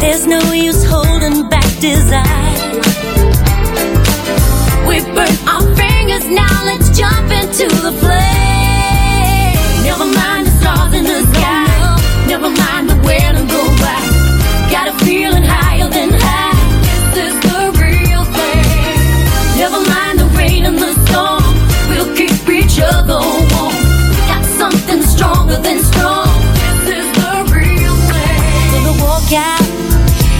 There's no use holding back desire. We burn our fingers now, let's jump into the flame.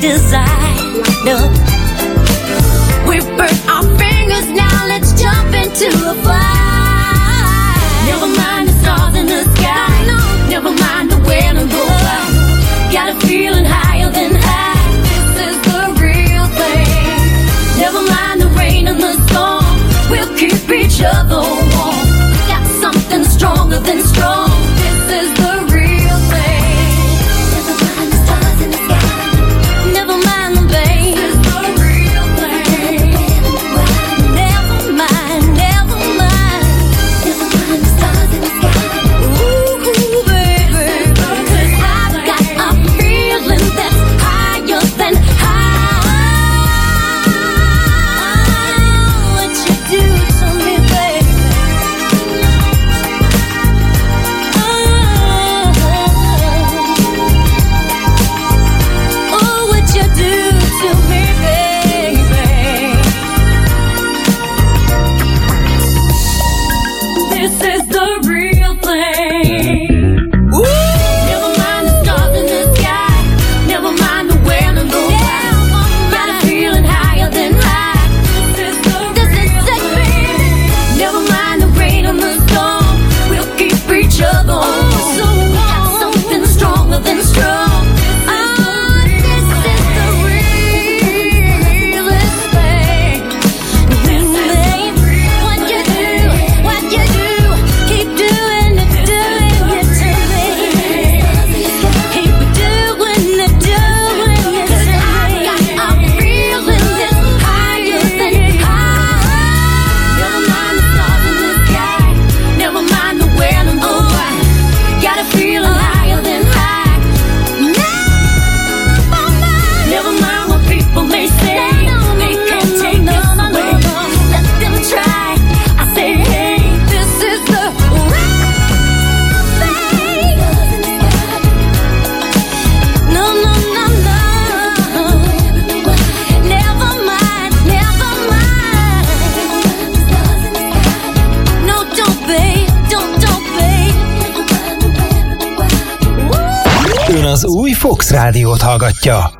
designer. We burnt our fingers, now let's jump into a fire. Never mind the stars in the sky, never mind the way and go by. Got a feeling higher than high. This is the real thing. Never mind the rain and the storm, we'll keep each other warm. Got something stronger than strong. rádiót hallgatja.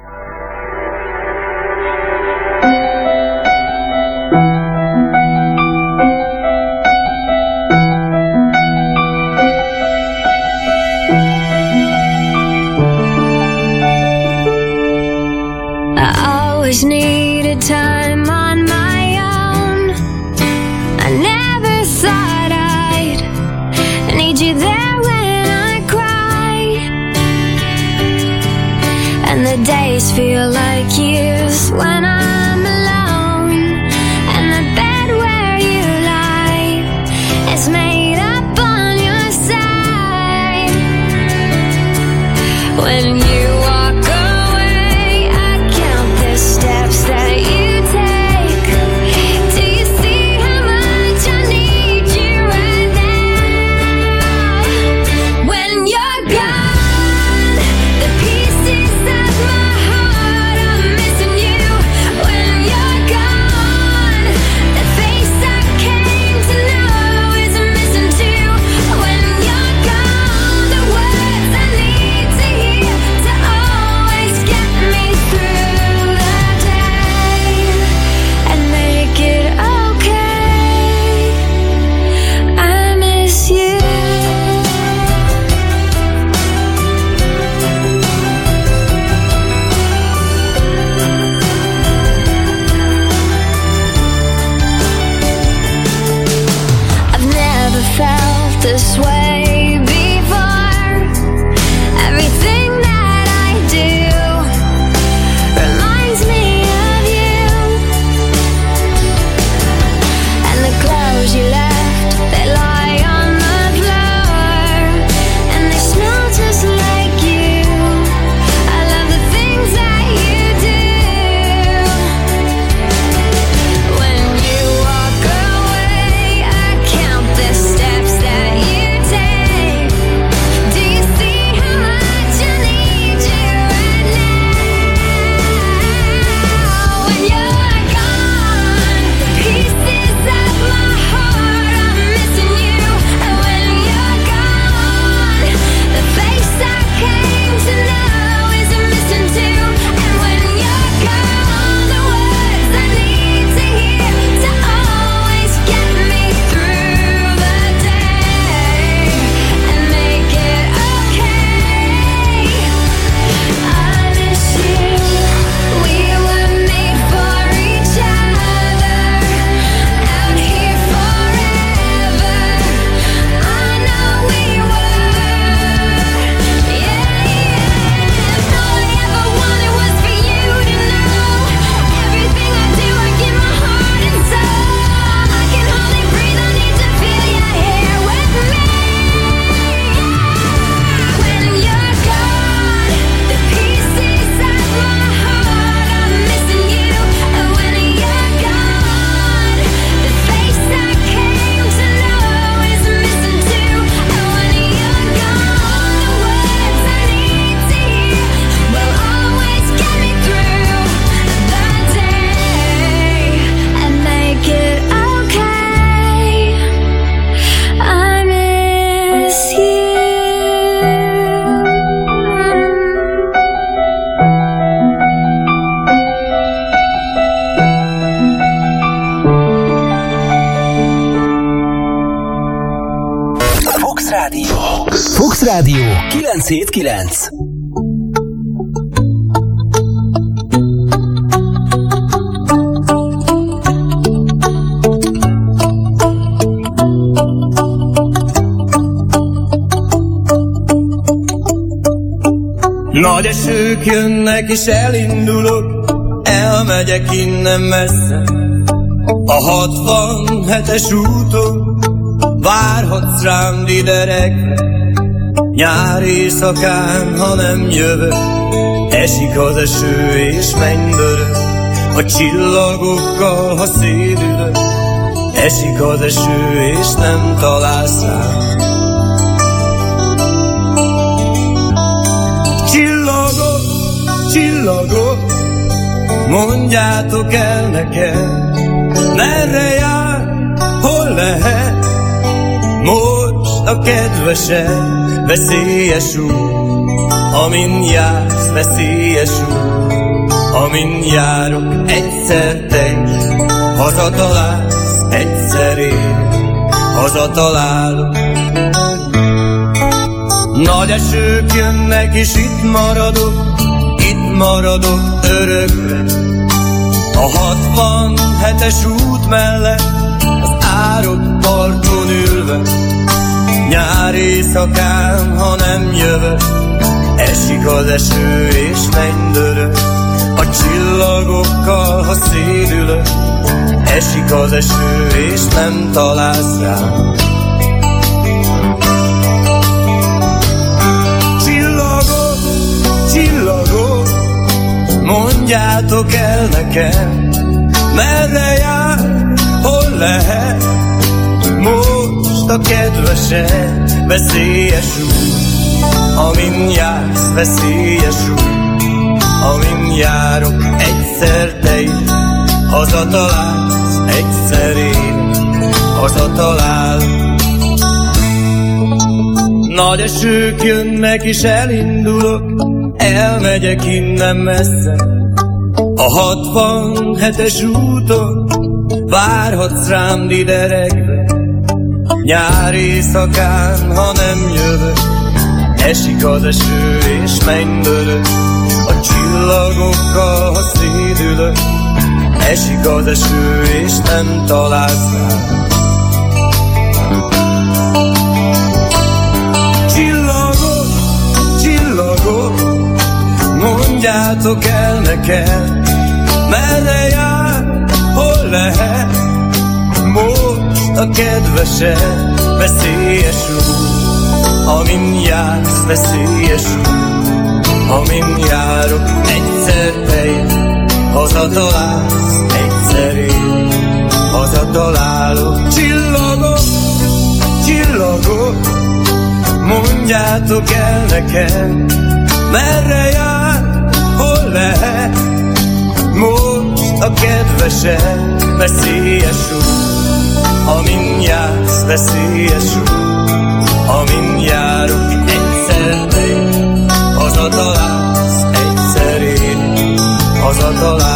Rádió 979. Nagy esők jönnek és elindulok, elmegyek innen messze. A 67-es úton várhatsz rám diderekre. Nyári éjszakán, ha nem jövök, esik az eső és mennydörög. A csillagokkal, ha szédülök, esik az eső és nem találsz rám. Csillagok, csillagok, mondjátok el nekem, merre jár, hol lehet, a kedvesem, veszélyes út, amin jársz, veszélyes út, amin járok, egyszer te hazatalálsz, egyszer én, hazatalálok. Nagy esők jönnek, és itt maradok, itt maradok örökre. A 67-es út mellett, az árok parton ülve. Nyár éjszakán, ha nem jövök, esik az eső és mennydörög. A csillagokkal, ha szédülök, esik az eső és nem találsz rám. Csillagok, csillagok, mondjátok el nekem, merre jár, hol lehet, a kedvesem, veszélyes út, amin jársz, veszélyes út, amin járok, egyszer te is, hazatalálsz, egyszer én, hazatalálok. Nagy esők jönnek és elindulok, elmegyek innen messze. A 67-es úton várhatsz rám diderekve. Nyár éjszakán, ha nem jövök, esik az eső és mennydörög. A csillagokkal, ha szédülök, esik az eső és nem találsz rám. Csillagok, csillagok, mondjátok el nekem, merre jár, hol lehet, a kedvesem, veszélyes út, amin jársz, veszélyes út, amin járok, egyszer is, hazatalálsz, egyszer én, hazatalálok. Csillagok, csillagok, Mondjátok el nekem, merre jár, hol lehet, most a kedvesem, veszélyes út, amin jársz, veszélyes út, amin járok, egyszer te, hazatalálsz, egyszer én, hazatalálok.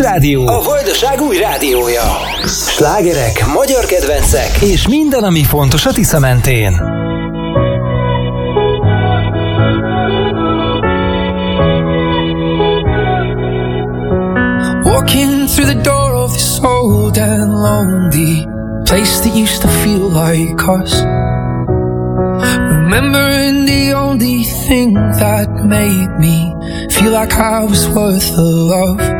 Rádió, a Vajdaság új rádiója. Slágerek, magyar kedvencek, és minden, ami fontos a Tisza mentén. Walking through the door of this old and lonely place that used to feel like us. Remembering the only thing that made me feel like I was worth the love.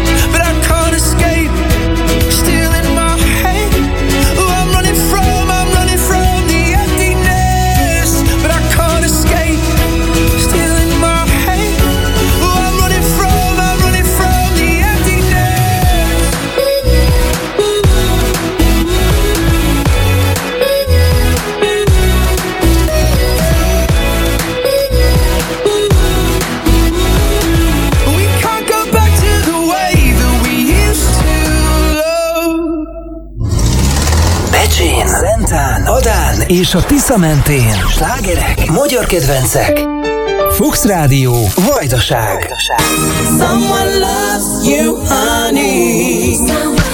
és a Tisza mentén. Slágerek, magyar kedvencek. Fox Rádió, Vajdaság. Someone loves you, honey. Someone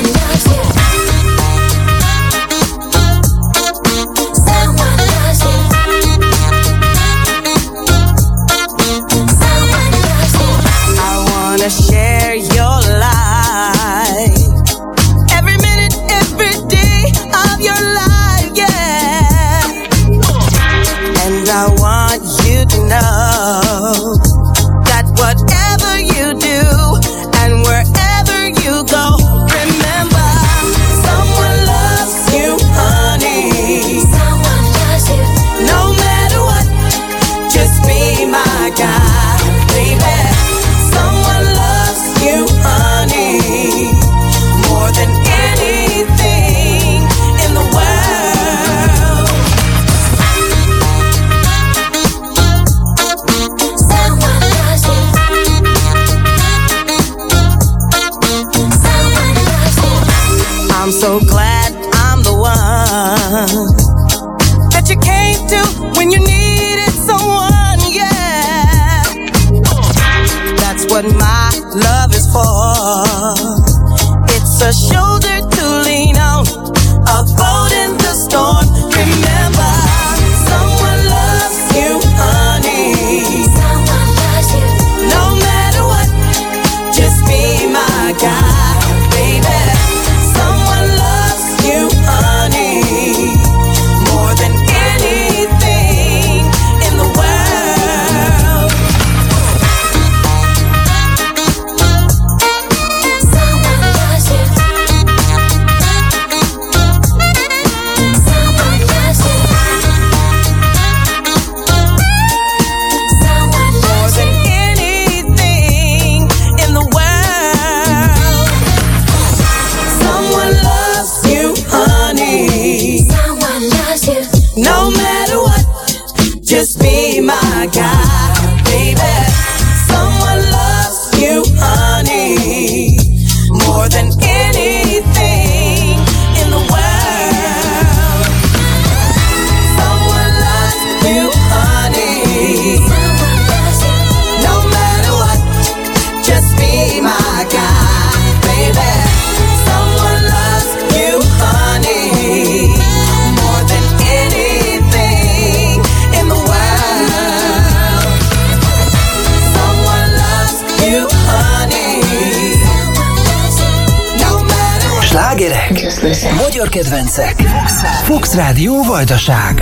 Rádió Vajdaság.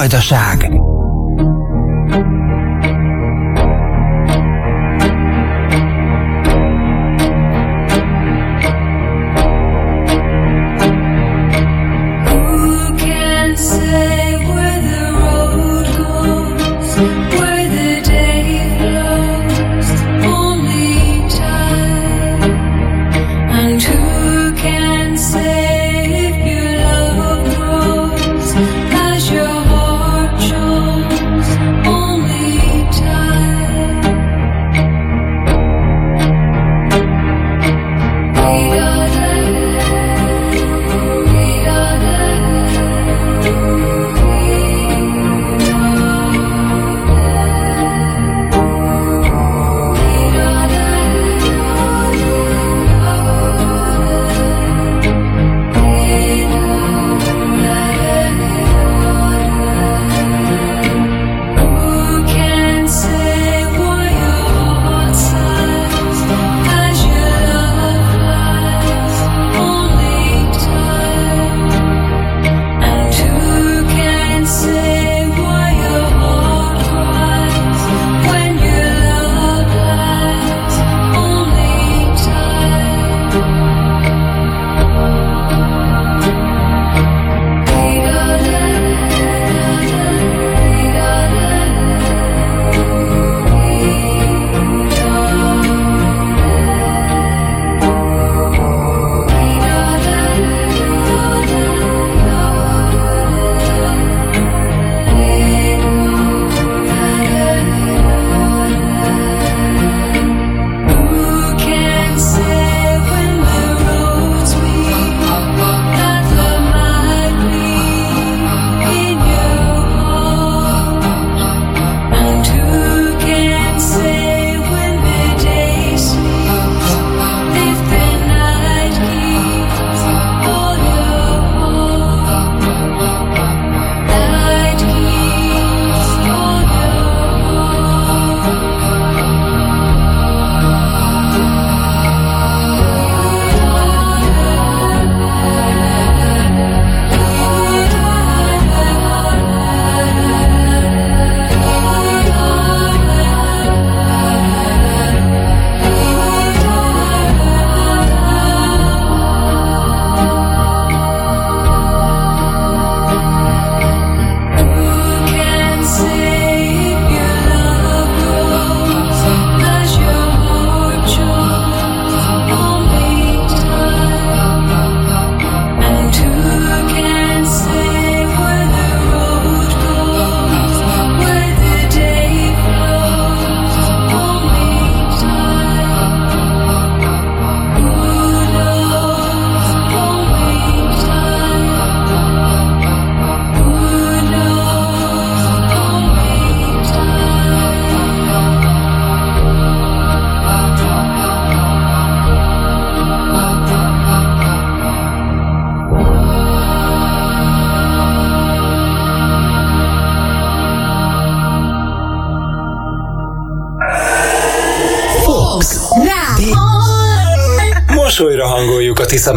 Vajdaság.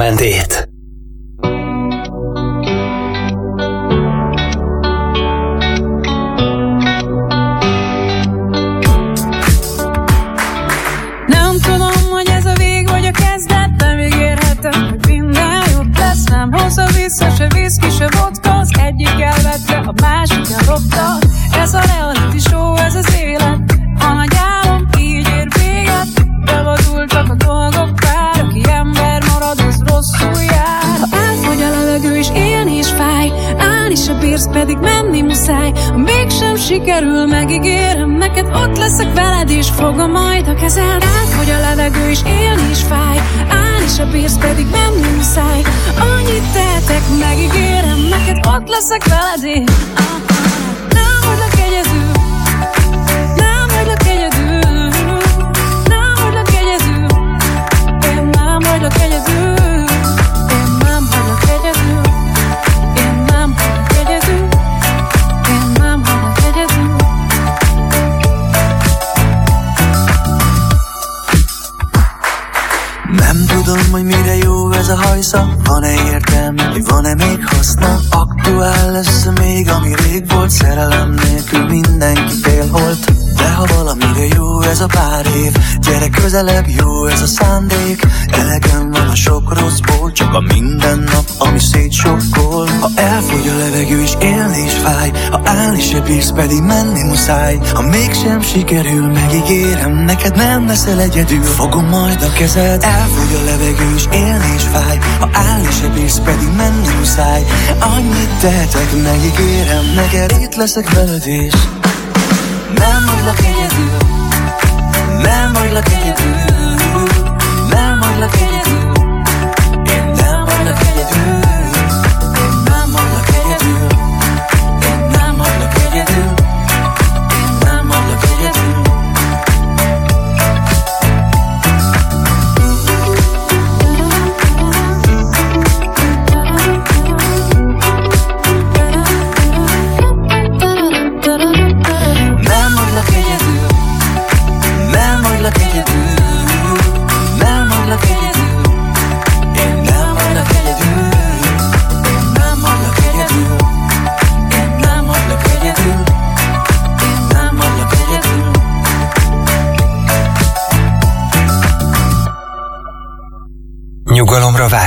kommentét. Nem tudom, hogy ez a vég vagy a kezdet, nem ígérhetem, hogy minden jobb lesz. Nem hozza vissza se viszki, se vodka, az egyik elvette, a másik elropta. Ez a real pedig menni muszáj. Mégsem sikerül, megígérem neked Ott leszek veled és fogom majd a kezed. Átfogy a levegő is élni is fáj Állni se bírsz, pedig menni muszáj. Annyit tehetek, megígérem neked Ott leszek veled én. ah. Szerelem nélkül mindenki félholt De ha valamire jó ez a pár év Gyere közelebb, jó ez a szándék. Elegem van a sok rosszból Csak a minden nap, ami szétsokkol. Ha elfogy a levegő és élni is fáj Ha állni se bírsz, pedig menni muszáj. Ha mégsem sikerül, megígérem Neked nem leszel egyedül. Fogom majd a kezed Elfogy a levegő és élni is fáj. Ha állni se bírsz, pedig menni muszáj Annyit tehetek, megígérem Neked itt leszek veled és Nem hagylak egyedül. Nem hagylak egyedül. Nem hagylak egyedül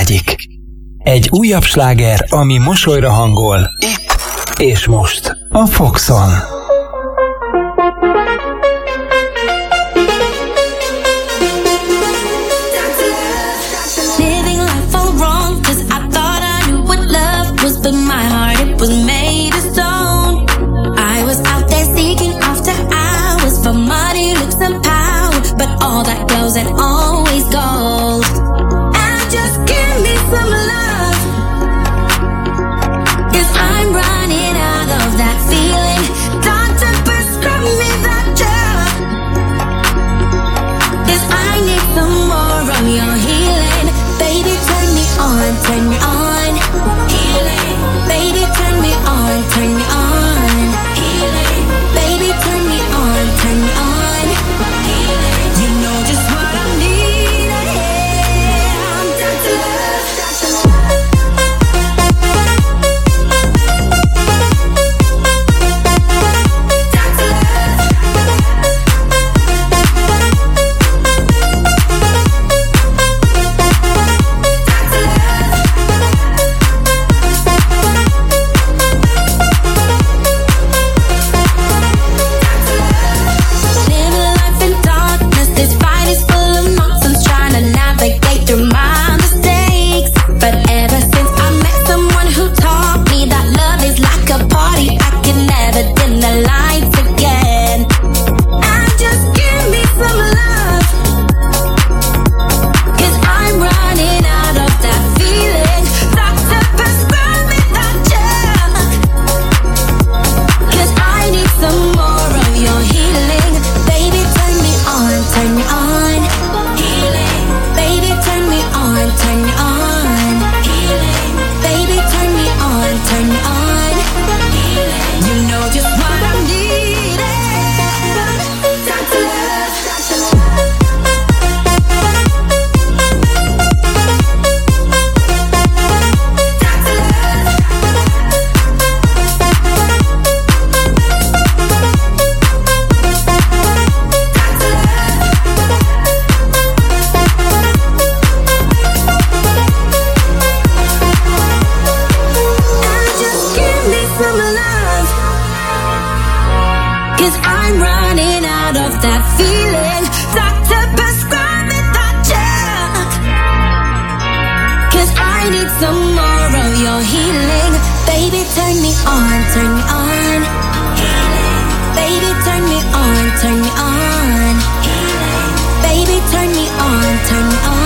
vágyik. Egy újabb sláger, ami mosolyra hangol. Itt és most. A Foxon. Cause I'm running out of that feeling. Doctor, prescribe me that drug. Cause I need some more of your healing. Baby, turn me on, turn me on. Healing. Baby, turn me on, turn me on. Healing. Baby, turn me on, turn me on.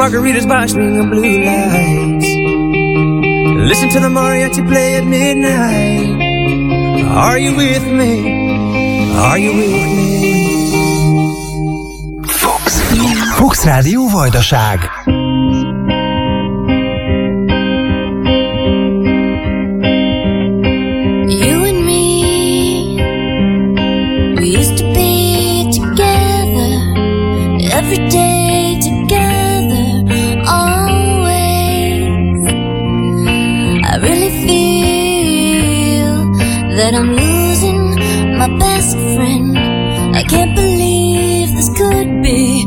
Margaritas by swinging blue lights. Listen to the mariachi play at midnight. Are you with me? Are you with me? Fox Rádió Vajdaság. That I'm losing my best friend. I can't believe this could be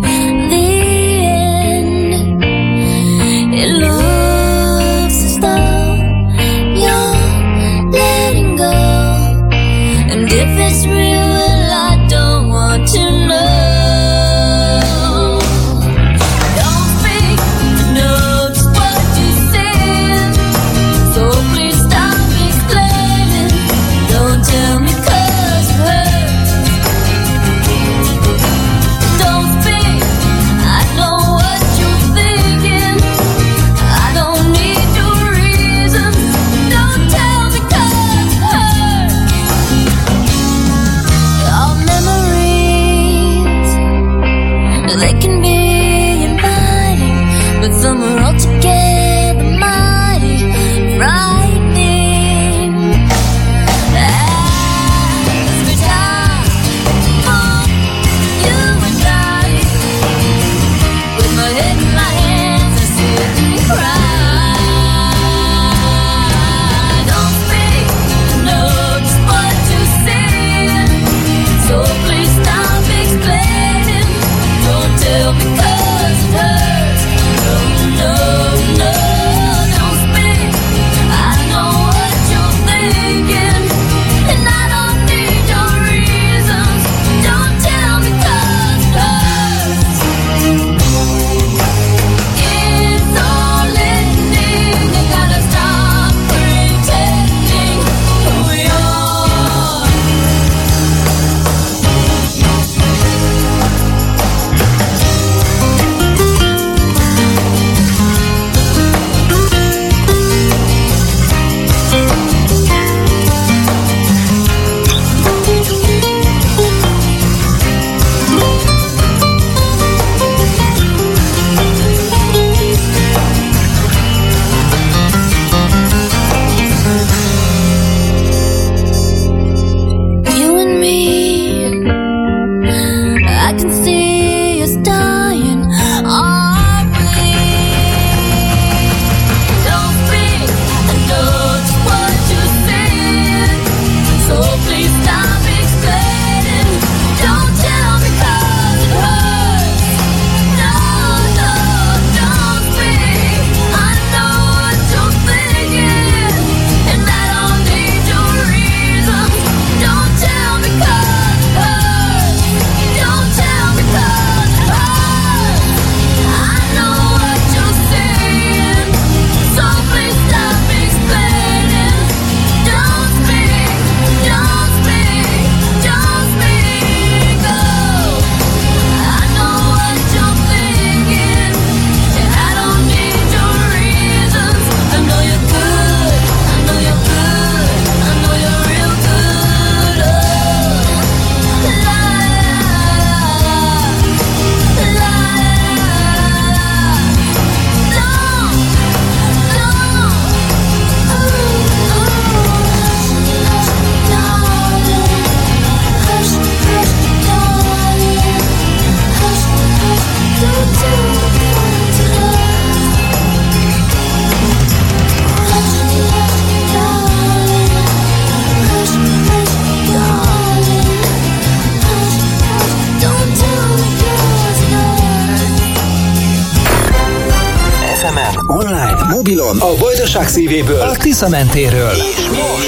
lakosság szívéből, a Tisza mentéről. És most,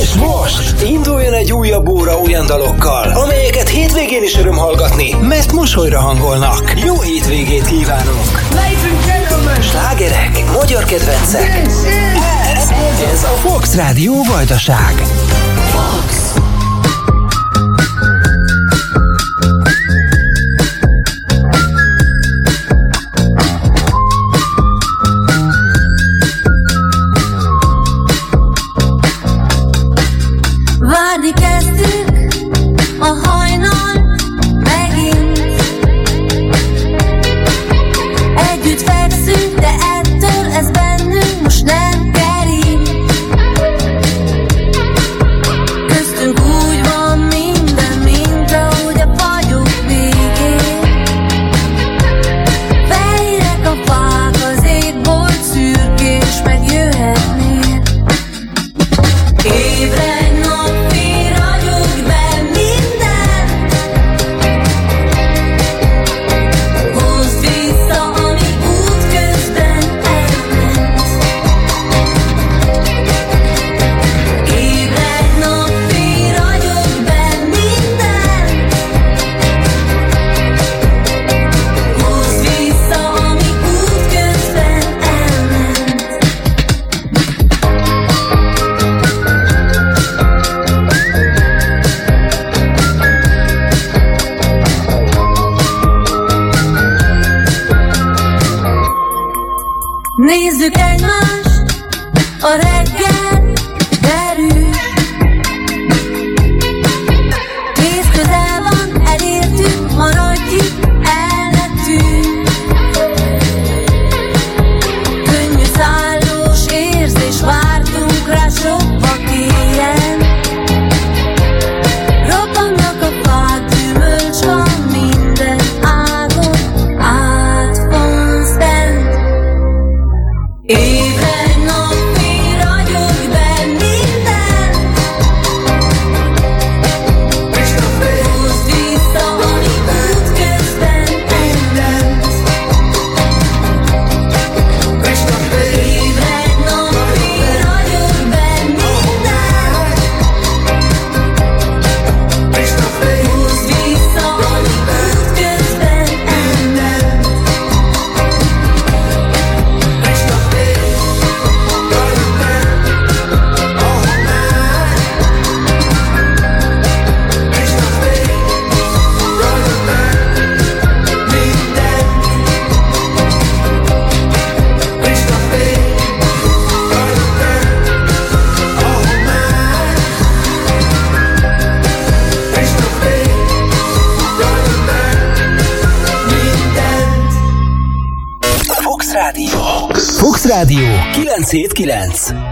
és most induljon egy újabb óra olyan dalokkal, amelyeket hétvégén is öröm hallgatni, mert mosolyra hangolnak. Jó hétvégét kívánunk! Slágerek, magyar kedvencek. Ez, ez, ez a Fox Rádió Vajdaság. Fox. Rádió 979.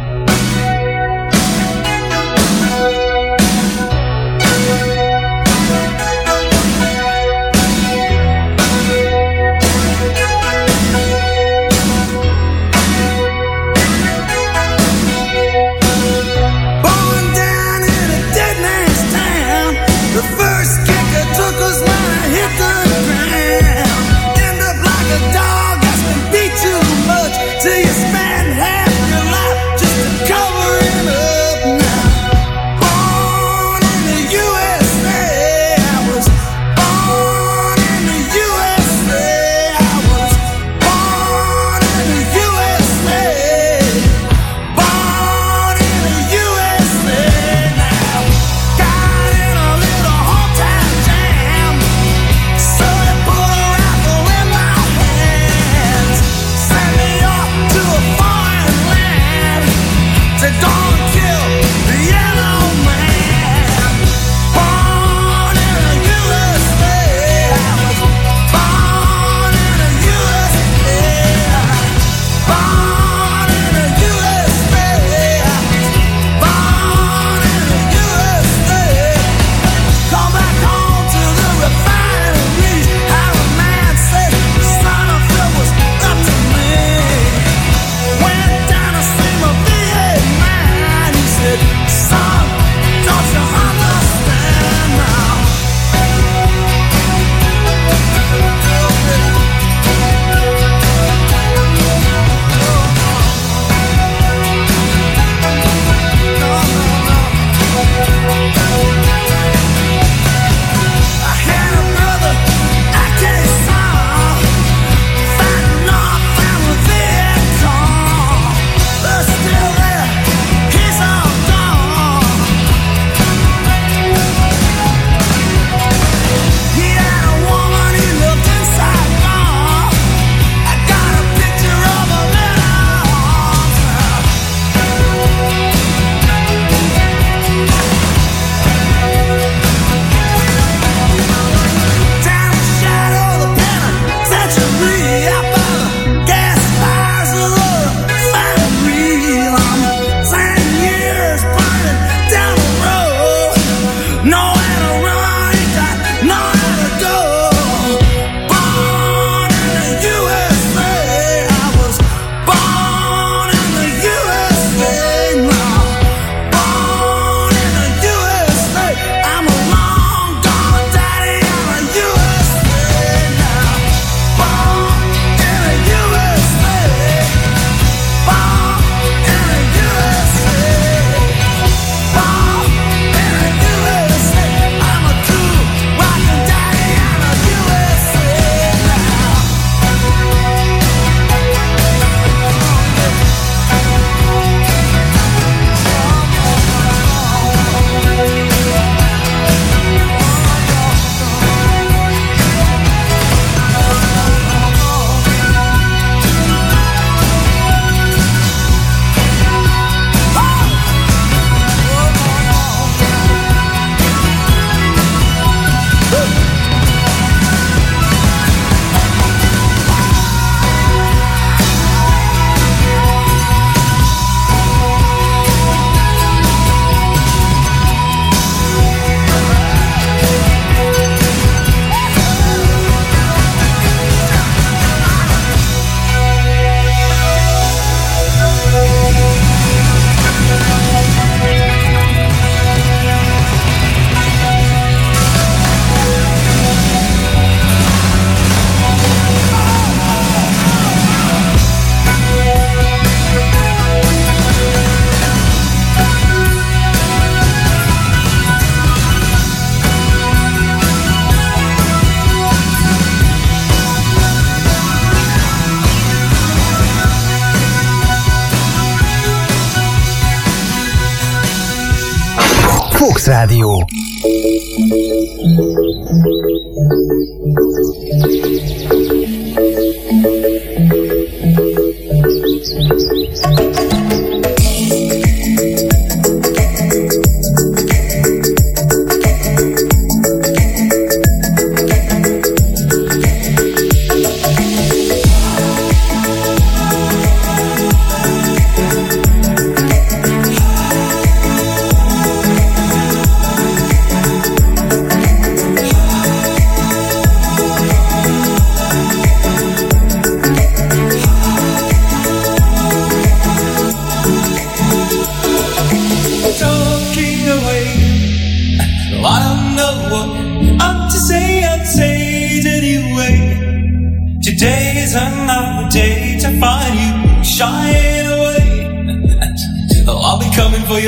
Fox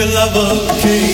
your lover king.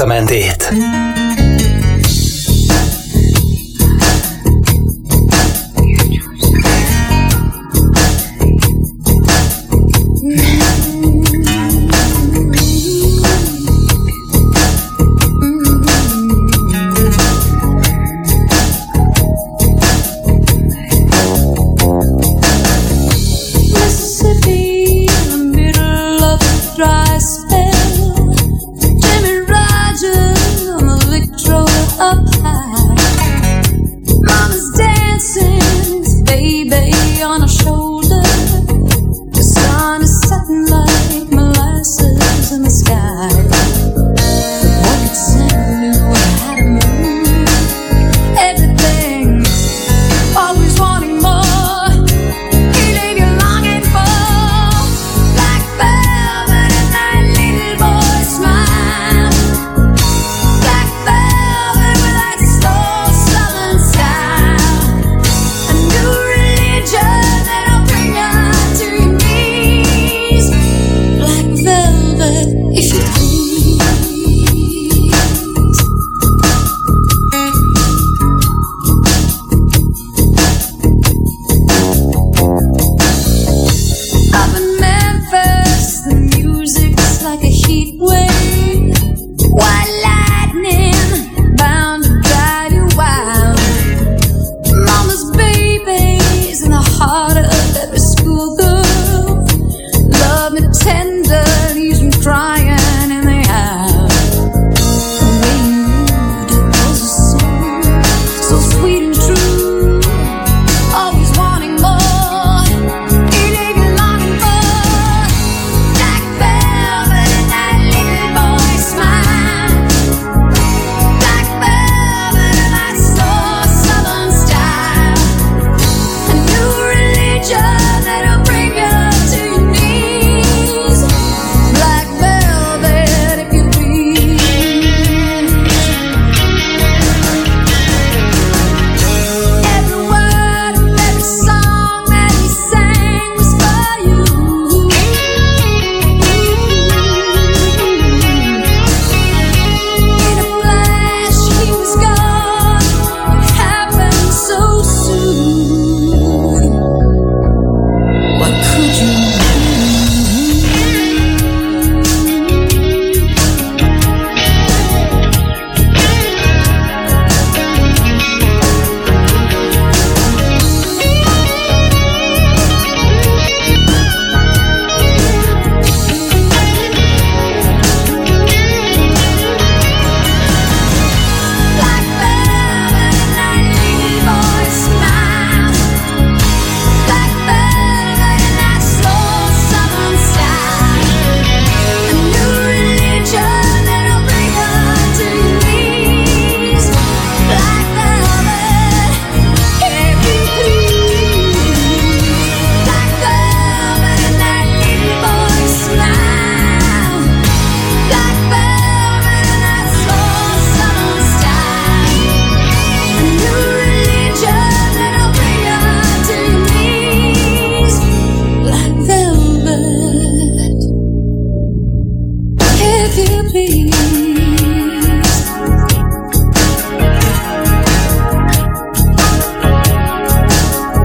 Hangoljuk